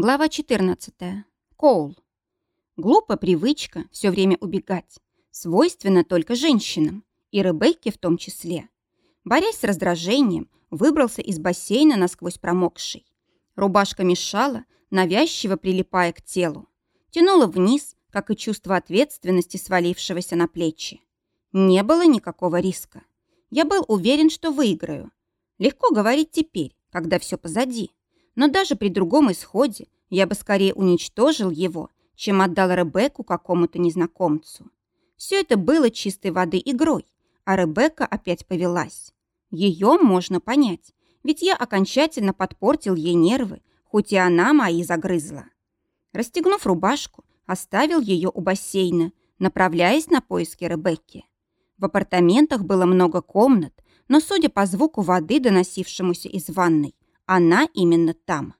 Глава 14. Коул. Глупая привычка все время убегать. Свойственно только женщинам, и Ребекке в том числе. Борясь с раздражением, выбрался из бассейна насквозь промокший. Рубашка мешала, навязчиво прилипая к телу. Тянула вниз, как и чувство ответственности, свалившегося на плечи. Не было никакого риска. Я был уверен, что выиграю. Легко говорить теперь, когда все позади. Но даже при другом исходе я бы скорее уничтожил его, чем отдал Ребекку какому-то незнакомцу. Все это было чистой воды игрой, а Ребекка опять повелась. Ее можно понять, ведь я окончательно подпортил ей нервы, хоть и она мои загрызла. Расстегнув рубашку, оставил ее у бассейна, направляясь на поиски Ребекки. В апартаментах было много комнат, но, судя по звуку воды, доносившемуся из ванной, она именно там.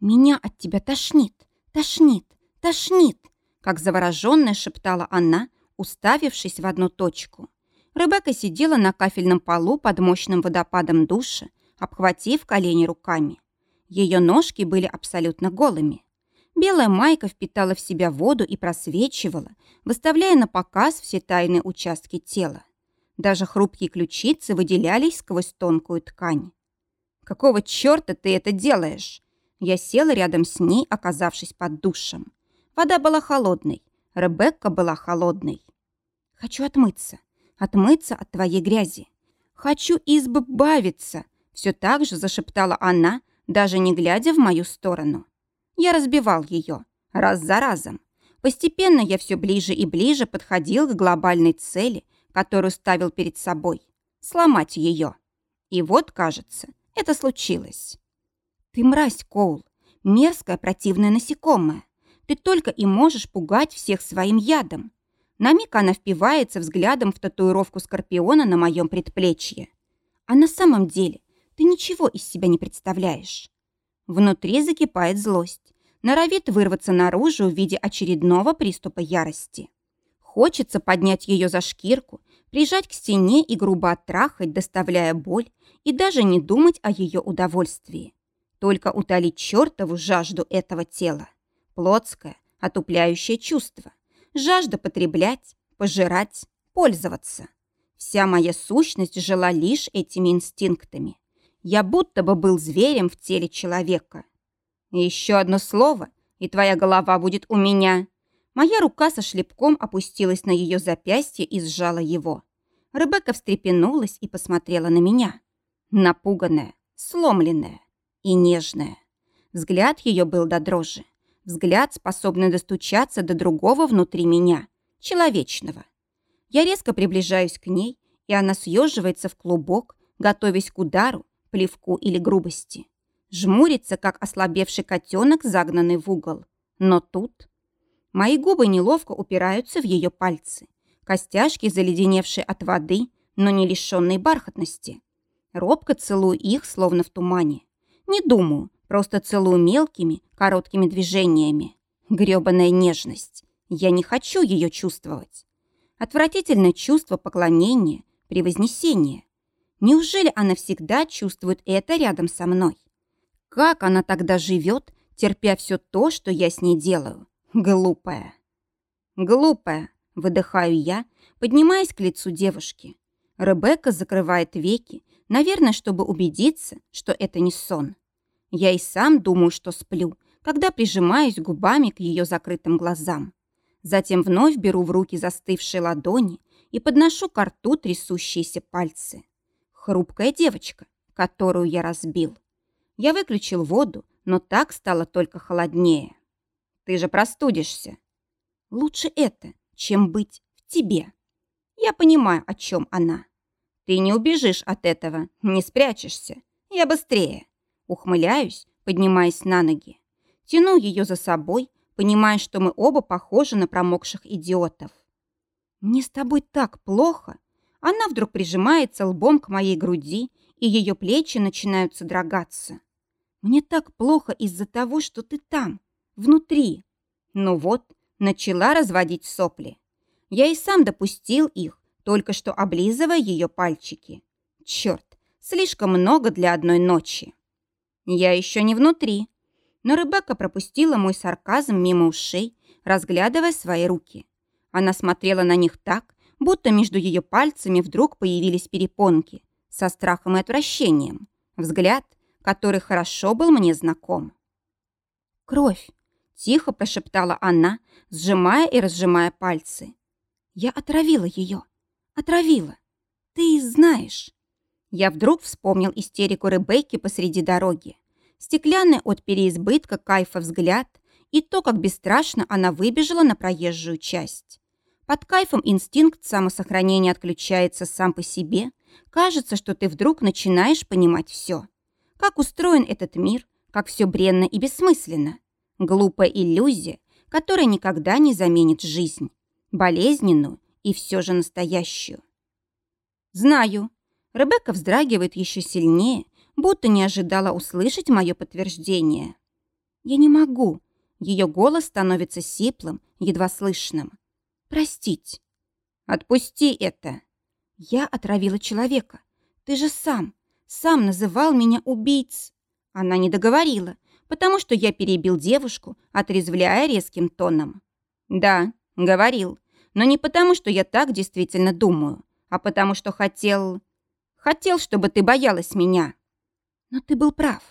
«Меня от тебя тошнит, тошнит, тошнит!» как завороженная шептала она, уставившись в одну точку. Ребекка сидела на кафельном полу под мощным водопадом душа, обхватив колени руками. Ее ножки были абсолютно голыми. Белая майка впитала в себя воду и просвечивала, выставляя на показ все тайные участки тела. Даже хрупкие ключицы выделялись сквозь тонкую ткань. «Какого черта ты это делаешь?» Я села рядом с ней, оказавшись под душем. Вода была холодной, Ребекка была холодной. «Хочу отмыться, отмыться от твоей грязи. Хочу избавиться!» Все так же зашептала она, даже не глядя в мою сторону. Я разбивал ее, раз за разом. Постепенно я все ближе и ближе подходил к глобальной цели, которую ставил перед собой – сломать ее. И вот, кажется, это случилось. Ты мразь, Коул, мерзкая противная насекомая. Ты только и можешь пугать всех своим ядом. На миг она впивается взглядом в татуировку скорпиона на моем предплечье. А на самом деле ты ничего из себя не представляешь. Внутри закипает злость, норовит вырваться наружу в виде очередного приступа ярости. Хочется поднять ее за шкирку, прижать к стене и грубо оттрахать, доставляя боль, и даже не думать о ее удовольствии. Только утолить чертову жажду этого тела. Плотское, отупляющее чувство. Жажда потреблять, пожирать, пользоваться. Вся моя сущность жила лишь этими инстинктами. Я будто бы был зверем в теле человека. Еще одно слово, и твоя голова будет у меня. Моя рука со шлепком опустилась на ее запястье и сжала его. Ребекка встрепенулась и посмотрела на меня напуганная, сломленная и нежная. Взгляд ее был до дрожи. Взгляд, способный достучаться до другого внутри меня, человечного. Я резко приближаюсь к ней, и она съеживается в клубок, готовясь к удару, плевку или грубости. Жмурится, как ослабевший котенок, загнанный в угол. Но тут... Мои губы неловко упираются в ее пальцы. Костяшки, заледеневшие от воды, но не лишенные бархатности. Робко целую их, словно в тумане. Не думаю, просто целую мелкими, короткими движениями. Грёбаная нежность. Я не хочу ее чувствовать. Отвратительное чувство поклонения, превознесения. Неужели она всегда чувствует это рядом со мной? Как она тогда живет, терпя все то, что я с ней делаю? Глупая. Глупая, выдыхаю я, поднимаясь к лицу девушки. Ребекка закрывает веки, Наверное, чтобы убедиться, что это не сон. Я и сам думаю, что сплю, когда прижимаюсь губами к ее закрытым глазам. Затем вновь беру в руки застывшие ладони и подношу к рту трясущиеся пальцы. Хрупкая девочка, которую я разбил. Я выключил воду, но так стало только холоднее. Ты же простудишься. Лучше это, чем быть в тебе. Я понимаю, о чем она. Ты не убежишь от этого, не спрячешься. Я быстрее. Ухмыляюсь, поднимаясь на ноги. Тяну ее за собой, понимая, что мы оба похожи на промокших идиотов. «Мне с тобой так плохо!» Она вдруг прижимается лбом к моей груди, и ее плечи начинают содрогаться. «Мне так плохо из-за того, что ты там, внутри!» Ну вот, начала разводить сопли. Я и сам допустил их, только что облизывая ее пальчики. Черт, слишком много для одной ночи. Я еще не внутри. Но Ребекка пропустила мой сарказм мимо ушей, разглядывая свои руки. Она смотрела на них так, будто между ее пальцами вдруг появились перепонки, со страхом и отвращением. Взгляд, который хорошо был мне знаком. «Кровь!» – тихо прошептала она, сжимая и разжимая пальцы. «Я отравила ее. Отравила. Ты знаешь». Я вдруг вспомнил истерику Ребекки посреди дороги. Стеклянный от переизбытка кайфа взгляд и то, как бесстрашно она выбежала на проезжую часть. Под кайфом инстинкт самосохранения отключается сам по себе. Кажется, что ты вдруг начинаешь понимать все. Как устроен этот мир, как все бренно и бессмысленно. Глупая иллюзия, которая никогда не заменит жизнь. Болезненную и все же настоящую. Знаю. Ребекка вздрагивает еще сильнее, будто не ожидала услышать мое подтверждение. Я не могу. Ее голос становится сиплым, едва слышным. Простить. Отпусти это. Я отравила человека. Ты же сам, сам называл меня убийц. Она не договорила, потому что я перебил девушку, отрезвляя резким тоном. Да, говорил, но не потому, что я так действительно думаю, а потому что хотел... Хотел, чтобы ты боялась меня. Но ты был прав.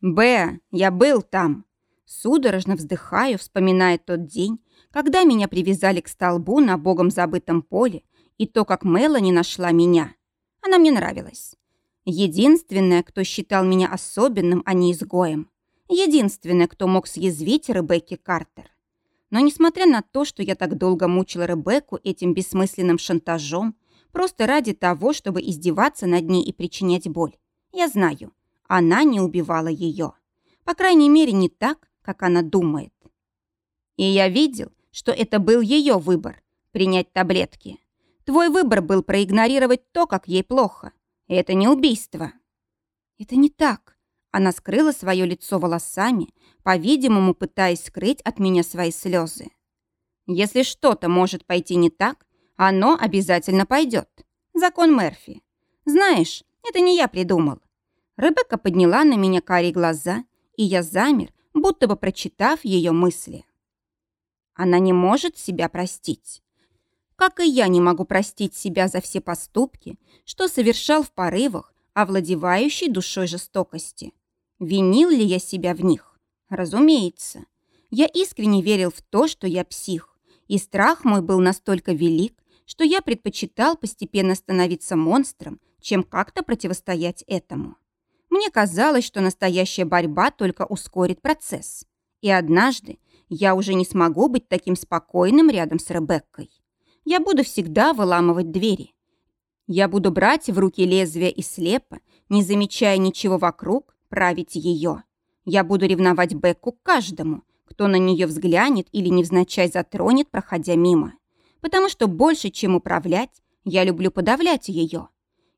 Б, я был там. Судорожно вздыхаю, вспоминая тот день, когда меня привязали к столбу на богом забытом поле, и то, как Мелани нашла меня. Она мне нравилась. Единственная, кто считал меня особенным, а не изгоем. Единственная, кто мог съязвить Ребекки Картер. Но несмотря на то, что я так долго мучила Ребекку этим бессмысленным шантажом, просто ради того, чтобы издеваться над ней и причинять боль, я знаю, она не убивала ее. По крайней мере, не так, как она думает. И я видел, что это был ее выбор – принять таблетки. Твой выбор был проигнорировать то, как ей плохо. Это не убийство. Это не так. Она скрыла свое лицо волосами, по-видимому, пытаясь скрыть от меня свои слезы. Если что-то может пойти не так, оно обязательно пойдет. Закон Мерфи. Знаешь, это не я придумал. Ребекка подняла на меня карие глаза, и я замер, будто бы прочитав ее мысли. Она не может себя простить. Как и я не могу простить себя за все поступки, что совершал в порывах, овладевающей душой жестокости. Винил ли я себя в них? Разумеется. Я искренне верил в то, что я псих, и страх мой был настолько велик, что я предпочитал постепенно становиться монстром, чем как-то противостоять этому. Мне казалось, что настоящая борьба только ускорит процесс. И однажды я уже не смогу быть таким спокойным рядом с Ребеккой. Я буду всегда выламывать двери. Я буду брать в руки лезвие и слепо, не замечая ничего вокруг, править ее. Я буду ревновать Бекку каждому, кто на нее взглянет или невзначай затронет, проходя мимо. Потому что больше, чем управлять, я люблю подавлять ее.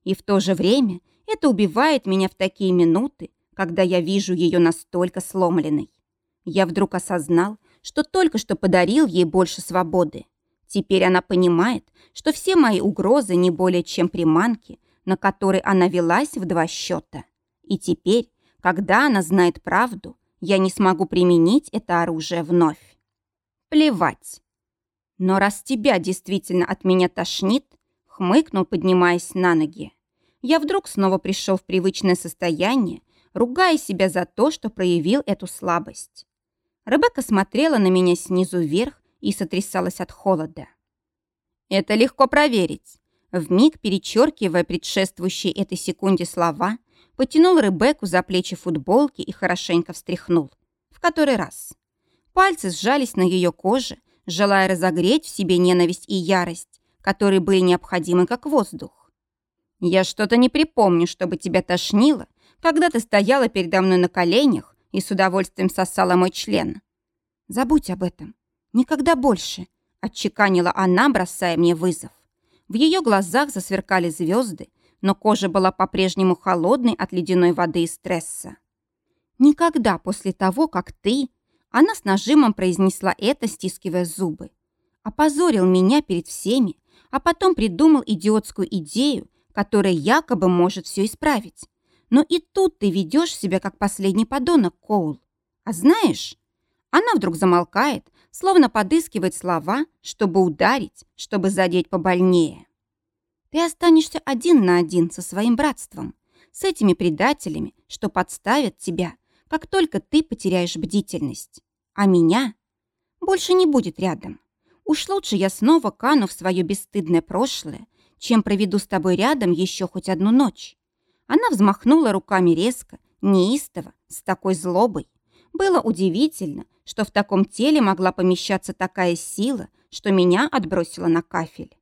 И в то же время это убивает меня в такие минуты, когда я вижу ее настолько сломленной. Я вдруг осознал, что только что подарил ей больше свободы. Теперь она понимает, что все мои угрозы не более чем приманки, на которые она велась в два счета. И теперь, когда она знает правду, я не смогу применить это оружие вновь. Плевать. Но раз тебя действительно от меня тошнит, хмыкнул, поднимаясь на ноги, я вдруг снова пришел в привычное состояние, ругая себя за то, что проявил эту слабость. Ребекка смотрела на меня снизу вверх и сотрясалась от холода. Это легко проверить. Вмиг перечеркивая предшествующие этой секунде слова, потянул Ребекку за плечи футболки и хорошенько встряхнул. В который раз. Пальцы сжались на ее коже, желая разогреть в себе ненависть и ярость, которые были необходимы как воздух. «Я что-то не припомню, чтобы тебя тошнило, когда ты стояла передо мной на коленях и с удовольствием сосала мой член. «Забудь об этом. Никогда больше», — отчеканила она, бросая мне вызов. В ее глазах засверкали звезды, но кожа была по-прежнему холодной от ледяной воды и стресса. «Никогда после того, как ты...» Она с нажимом произнесла это, стискивая зубы. «Опозорил меня перед всеми, а потом придумал идиотскую идею, которая якобы может все исправить. Но и тут ты ведешь себя как последний подонок, Коул. А знаешь, она вдруг замолкает, словно подыскивает слова, чтобы ударить, чтобы задеть побольнее. Ты останешься один на один со своим братством, с этими предателями, что подставят тебя, как только ты потеряешь бдительность. А меня больше не будет рядом. Уж лучше я снова кану в свое бесстыдное прошлое, чем проведу с тобой рядом еще хоть одну ночь. Она взмахнула руками резко, неистово, с такой злобой. Было удивительно, что в таком теле могла помещаться такая сила, что меня отбросило на кафель.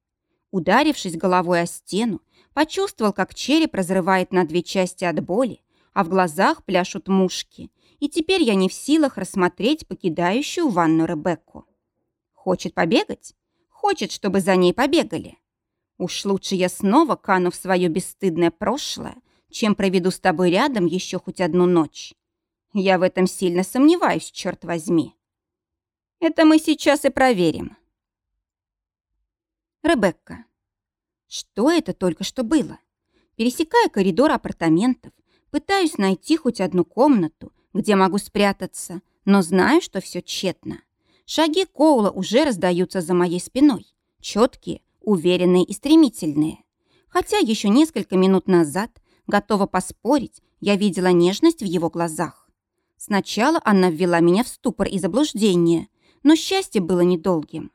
Ударившись головой о стену, почувствовал, как череп разрывает на две части от боли, а в глазах пляшут мушки, и теперь я не в силах рассмотреть покидающую ванну Ребекку. Хочет побегать? Хочет, чтобы за ней побегали. Уж лучше я снова кану в свое бесстыдное прошлое, чем проведу с тобой рядом еще хоть одну ночь. Я в этом сильно сомневаюсь, черт возьми. Это мы сейчас и проверим. Ребекка. Что это только что было? Пересекая коридор апартаментов, пытаюсь найти хоть одну комнату, где могу спрятаться, но знаю, что все тщетно. Шаги Коула уже раздаются за моей спиной. Четкие, уверенные и стремительные. Хотя еще несколько минут назад, готова поспорить, я видела нежность в его глазах. Сначала она ввела меня в ступор и заблуждение, но счастье было недолгим.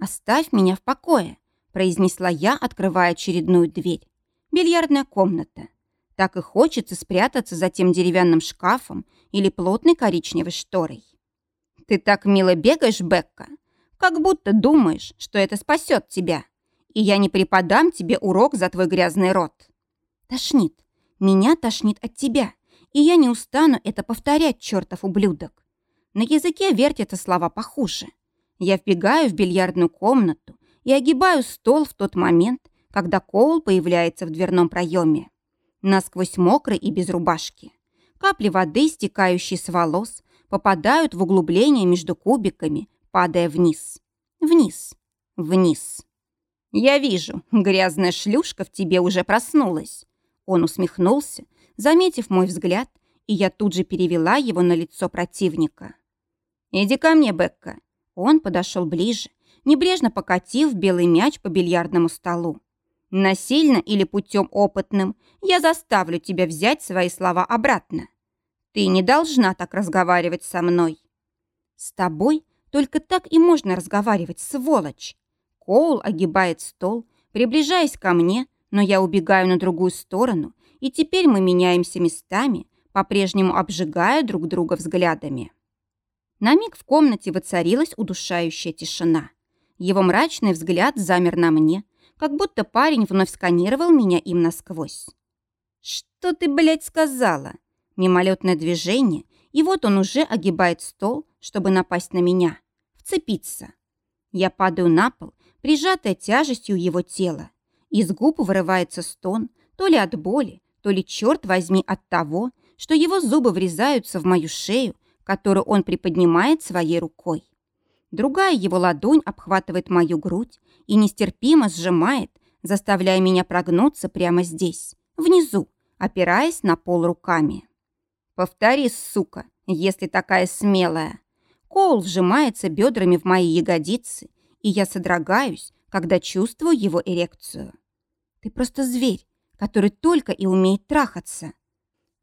«Оставь меня в покое», – произнесла я, открывая очередную дверь. «Бильярдная комната. Так и хочется спрятаться за тем деревянным шкафом или плотной коричневой шторой». «Ты так мило бегаешь, Бекка, как будто думаешь, что это спасет тебя, и я не преподам тебе урок за твой грязный рот». «Тошнит. Меня тошнит от тебя и я не устану это повторять, чертов ублюдок. На языке вертятся слова похуже. Я вбегаю в бильярдную комнату и огибаю стол в тот момент, когда Коул появляется в дверном проеме. Насквозь мокрый и без рубашки. Капли воды, стекающие с волос, попадают в углубление между кубиками, падая вниз. Вниз. Вниз. «Я вижу, грязная шлюшка в тебе уже проснулась». Он усмехнулся, заметив мой взгляд, и я тут же перевела его на лицо противника. «Иди ко мне, Бекка». Он подошел ближе, небрежно покатив белый мяч по бильярдному столу. «Насильно или путем опытным я заставлю тебя взять свои слова обратно. Ты не должна так разговаривать со мной». «С тобой только так и можно разговаривать, сволочь!» Коул огибает стол, приближаясь ко мне, но я убегаю на другую сторону и теперь мы меняемся местами, по-прежнему обжигая друг друга взглядами. На миг в комнате воцарилась удушающая тишина. Его мрачный взгляд замер на мне, как будто парень вновь сканировал меня им насквозь. «Что ты, блядь, сказала?» Мимолетное движение, и вот он уже огибает стол, чтобы напасть на меня. Вцепиться. Я падаю на пол, прижатая тяжестью его тела. Из губ вырывается стон, то ли от боли, то ли, черт возьми, от того, что его зубы врезаются в мою шею, которую он приподнимает своей рукой. Другая его ладонь обхватывает мою грудь и нестерпимо сжимает, заставляя меня прогнуться прямо здесь, внизу, опираясь на пол руками. «Повтори, сука, если такая смелая!» Коул вжимается бедрами в мои ягодицы, и я содрогаюсь, когда чувствую его эрекцию. «Ты просто зверь, который только и умеет трахаться.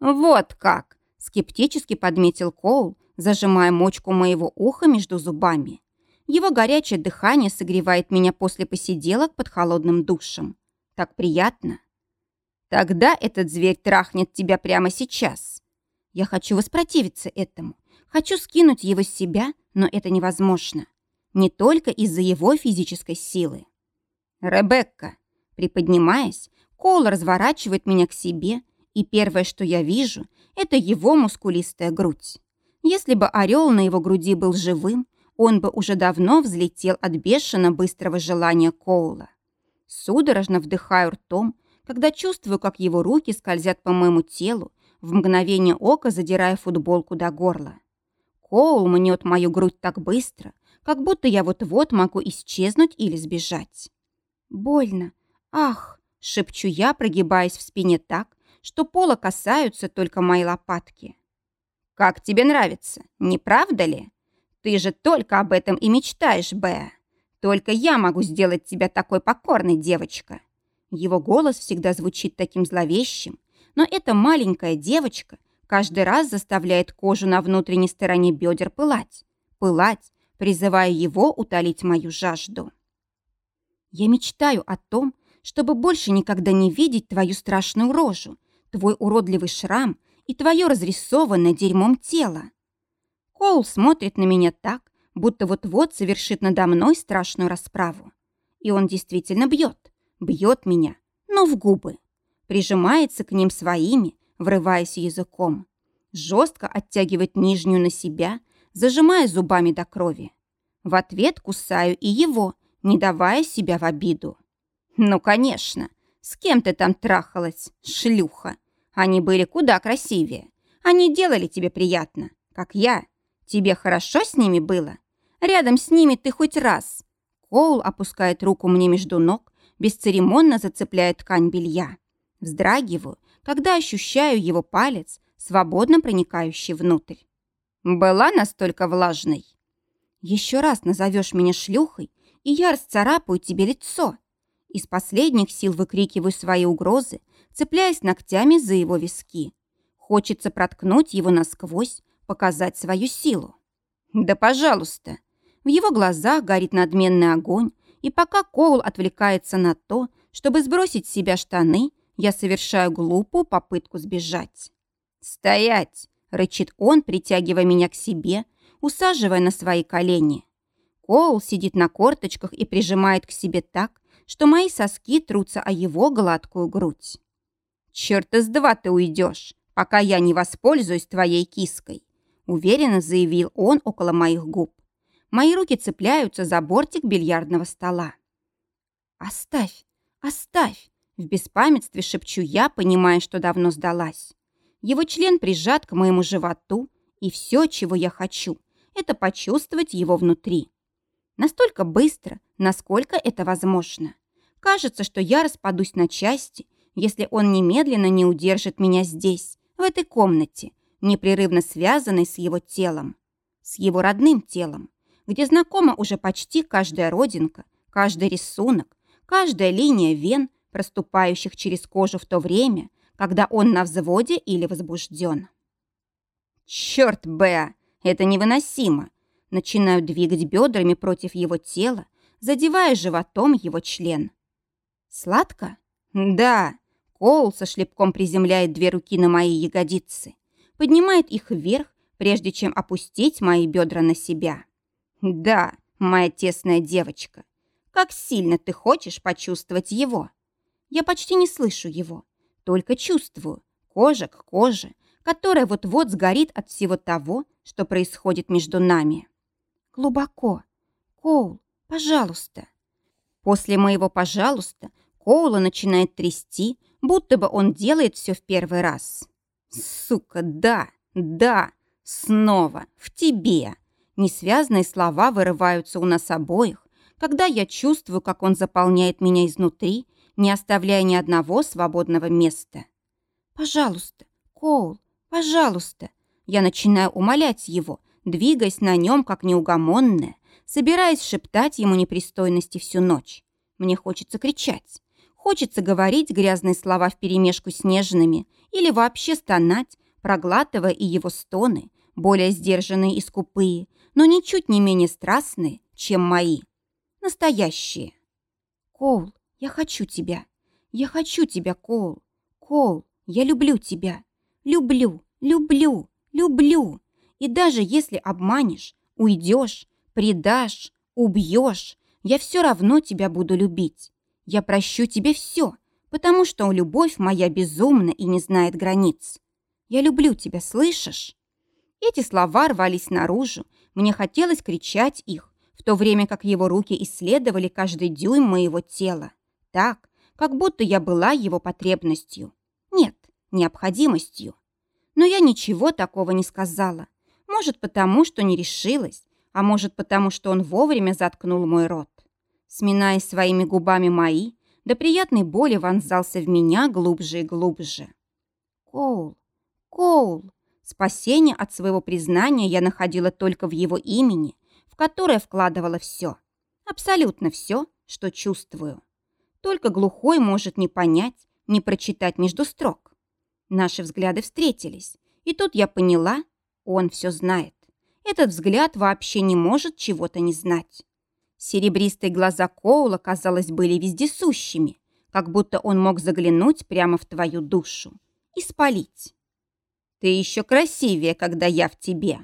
«Вот как!» – скептически подметил Коул, зажимая мочку моего уха между зубами. Его горячее дыхание согревает меня после посиделок под холодным душем. Так приятно. Тогда этот зверь трахнет тебя прямо сейчас. Я хочу воспротивиться этому. Хочу скинуть его с себя, но это невозможно. Не только из-за его физической силы. Ребекка, приподнимаясь, Коул разворачивает меня к себе, и первое, что я вижу, это его мускулистая грудь. Если бы орел на его груди был живым, он бы уже давно взлетел от бешено быстрого желания Коула. Судорожно вдыхаю ртом, когда чувствую, как его руки скользят по моему телу, в мгновение ока задирая футболку до горла. Коул мнет мою грудь так быстро, как будто я вот-вот могу исчезнуть или сбежать. Больно. Ах! Шепчу я, прогибаясь в спине так, что пола касаются только мои лопатки. Как тебе нравится, не правда ли? Ты же только об этом и мечтаешь, Беа. Только я могу сделать тебя такой покорной, девочка. Его голос всегда звучит таким зловещим, но эта маленькая девочка каждый раз заставляет кожу на внутренней стороне бедер пылать, пылать, призывая его утолить мою жажду. Я мечтаю о том, чтобы больше никогда не видеть твою страшную рожу, твой уродливый шрам и твое разрисованное дерьмом тело. Коул смотрит на меня так, будто вот-вот совершит надо мной страшную расправу. И он действительно бьет, бьет меня, но в губы. Прижимается к ним своими, врываясь языком. Жестко оттягивает нижнюю на себя, зажимая зубами до крови. В ответ кусаю и его, не давая себя в обиду. «Ну, конечно. С кем ты там трахалась, шлюха? Они были куда красивее. Они делали тебе приятно, как я. Тебе хорошо с ними было? Рядом с ними ты хоть раз». Коул опускает руку мне между ног, бесцеремонно зацепляя ткань белья. Вздрагиваю, когда ощущаю его палец, свободно проникающий внутрь. Была настолько влажной. Еще раз назовешь меня шлюхой, и я расцарапаю тебе лицо. Из последних сил выкрикиваю свои угрозы, цепляясь ногтями за его виски. Хочется проткнуть его насквозь, показать свою силу. Да пожалуйста. В его глазах горит надменный огонь, и пока Коул отвлекается на то, чтобы сбросить с себя штаны, я совершаю глупую попытку сбежать. «Стоять!» — рычит он, притягивая меня к себе, усаживая на свои колени. Коул сидит на корточках и прижимает к себе так, что мои соски трутся о его гладкую грудь. «Черт из два ты уйдешь, пока я не воспользуюсь твоей киской», уверенно заявил он около моих губ. Мои руки цепляются за бортик бильярдного стола. «Оставь, оставь!» В беспамятстве шепчу я, понимая, что давно сдалась. Его член прижат к моему животу, и все, чего я хочу, это почувствовать его внутри. Настолько быстро, насколько это возможно. Кажется, что я распадусь на части, если он немедленно не удержит меня здесь, в этой комнате, непрерывно связанной с его телом, с его родным телом, где знакома уже почти каждая родинка, каждый рисунок, каждая линия вен, проступающих через кожу в то время, когда он на взводе или возбужден. «Черт, Беа, это невыносимо!» Начинаю двигать бедрами против его тела, задевая животом его член. «Сладко?» «Да!» Коул со шлепком приземляет две руки на мои ягодицы, поднимает их вверх, прежде чем опустить мои бедра на себя. «Да, моя тесная девочка, как сильно ты хочешь почувствовать его!» Я почти не слышу его, только чувствую, кожа к коже, которая вот-вот сгорит от всего того, что происходит между нами. Глубоко. Коул, пожалуйста. После моего «пожалуйста» Коула начинает трясти, будто бы он делает все в первый раз. Сука, да, да, снова, в тебе. Несвязные слова вырываются у нас обоих, когда я чувствую, как он заполняет меня изнутри, не оставляя ни одного свободного места. «Пожалуйста, Коул, пожалуйста!» Я начинаю умолять его, двигаясь на нем, как неугомонная, собираясь шептать ему непристойности всю ночь. Мне хочется кричать. Хочется говорить грязные слова вперемешку с нежными или вообще стонать, проглатывая и его стоны, более сдержанные и скупые, но ничуть не менее страстные, чем мои. Настоящие. Коул, я хочу тебя. Я хочу тебя, Коул. Коул, я люблю тебя. Люблю, люблю, люблю. И даже если обманешь, уйдешь, предашь, убьешь, я все равно тебя буду любить. Я прощу тебе все, потому что любовь моя безумна и не знает границ. Я люблю тебя, слышишь? Эти слова рвались наружу, мне хотелось кричать их, в то время как его руки исследовали каждый дюйм моего тела так, как будто я была его потребностью. Нет, необходимостью. Но я ничего такого не сказала. Может, потому, что не решилась, а может, потому, что он вовремя заткнул мой рот. Сминая своими губами мои, до приятной боли вонзался в меня глубже и глубже. «Коул, Коул!» Спасение от своего признания я находила только в его имени, в которое вкладывала все. Абсолютно все, что чувствую. Только глухой может не понять, не прочитать между строк. Наши взгляды встретились, и тут я поняла, он все знает. Этот взгляд вообще не может чего-то не знать. Серебристые глаза Коула, казалось, были вездесущими, как будто он мог заглянуть прямо в твою душу и спалить. «Ты еще красивее, когда я в тебе».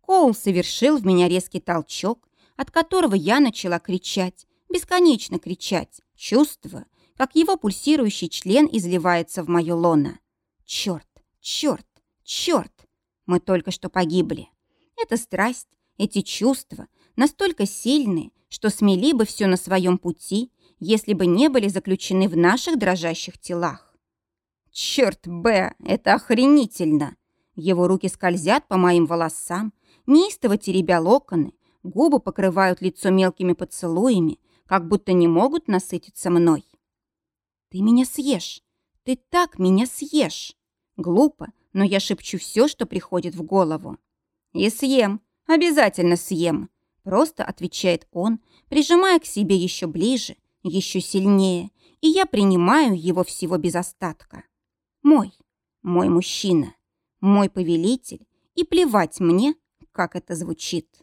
Коул совершил в меня резкий толчок, от которого я начала кричать, бесконечно кричать, чувствуя, как его пульсирующий член изливается в мое лоно. Черт, черт, черт! Мы только что погибли. Эта страсть, эти чувства настолько сильные, что смели бы все на своем пути, если бы не были заключены в наших дрожащих телах. Черт, Б, это охренительно! Его руки скользят по моим волосам, неистово теребя локоны, губы покрывают лицо мелкими поцелуями, как будто не могут насытиться мной. «Ты меня съешь! Ты так меня съешь!» Глупо, но я шепчу все, что приходит в голову. «И съем, обязательно съем», — просто отвечает он, прижимая к себе еще ближе, еще сильнее, и я принимаю его всего без остатка. Мой, мой мужчина, мой повелитель, и плевать мне, как это звучит.